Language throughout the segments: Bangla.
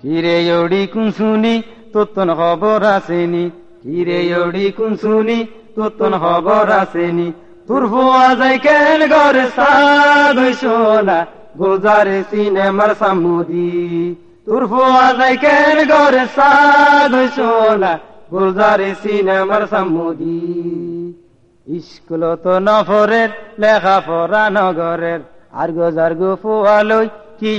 কিরে ওড়ি কোন শুনি তোতন খবর আসেনি। কিরে ওড়ি কোন শুনি তোতন খবর আসেনি। তোর ফুয়া যাই কেন ঘরে সাদ সোনা গোজারে সিনেমার সামুদি। তোর ফুয়া যাই কেন ঘরে সাদ সোনা গোজারে সিনেমার সামুদি। স্কুল তো নফরের লেখা পড়া নগরের। আর গোজার গো ফুয়ালই কি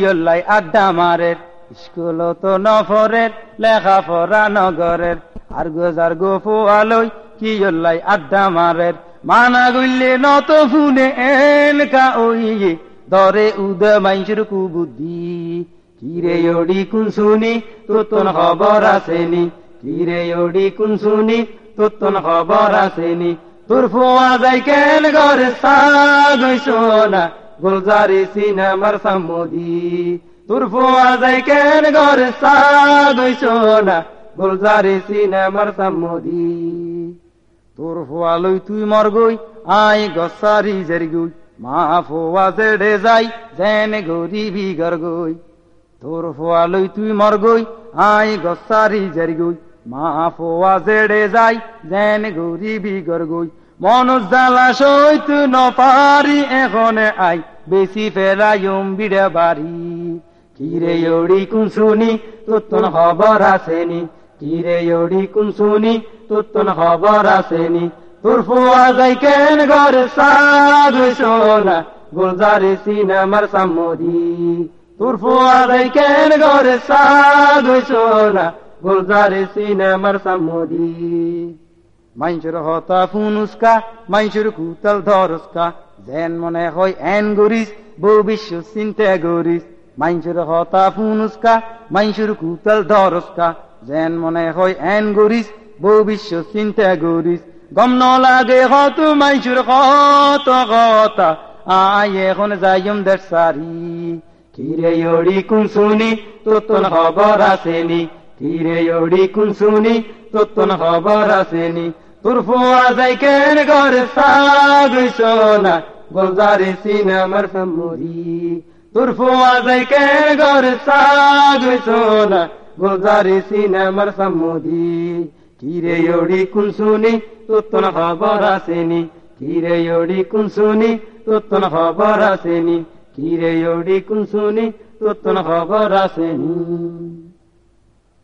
আড্ডা মারের। স্কুল তো নফরের লেখা পড়া নগরের। আর গোজার গো ফুয়ালই, কি জল্লাই আড্ডা মারের। মানা গইলে নত ফুনে এনকা ওইয়ে দরে উদ মাইসুর কুবুদ্ধি। কিরে ওডি কুন শুনি তোতন খবর আসেনি। কিরে ওডি কুন শুনি তোতন খবর আসেনি। তোর ফুয়া যাই কেন ঘরে সাগ সোনা গুলজারি সিনেমার সামুদি তোর ফুয়া যাই কেন ঘরে সাগ সোনা গুলজারি সিনেমার সামুদি তোর ফুয়া লই তুই মর গই, আই গসারি জেরি গই। মা ফুয়া জেড়ে যাই, যেন গরিবি গর গই। তোর ফুয়া লই তুই মর গই, আই গসারি জেরি গই। মা ফুয়া জেড়ে যাই, যেন গরিবি গর গই। মন জ্বালা সইত নপারি এখনে আই, বেশি ফেরাইম বিড়ে বাড়ি। কিরে ওড়ি কুন শুনি তোতন খবর আসেনি। কিরে ওড়ি কুন শুনি তোতন খবর আসেনি। তোর ফুয়া যাই কেন ঘর সাগ সোনা, গুলজারে সিনেমার সামুদি তোর ফুয়া যাই কেন ঘর সাগ সোনা, গুলজারে সিনেমার সামুদি মাইনসুর হতা ফুনুস্কা, মাইনসুর কুতল ধরস্কা, যেন মনে হয় এন গরিস ভবিষ্য চিন্তা গরিস। মাইনসুর হতা ফুনুস্কা, মাইনসুর কুতল ধরস্কা। যেন মনে হয় এন গরিস ভবিষ্য চিন্তা গরিস। গম ন লাগে হত মাইনসুর কত কথা আয় এখন যাইম দের সারি। কিরে ওড়ি কুন শুনি, তোতন খবর আসেনি। কিরে ওড়ি কুন শুনি, তোতন খবর আসেনি। তোর ফুয়া যাই কেন ঘরে সাগ সোনা গোলজারে সিনেমার সামুদি তোর ফুয়া যাই কেন ঘরে সাগ সোনা, গোলজারে সিনেমার সামুদি কিরে ওড়ি কুন শুনি তোতন খবর আসেনি। কিরে ওড়ি কুন শুনি তোতন খবর আসেনি। কিরে ওড়ি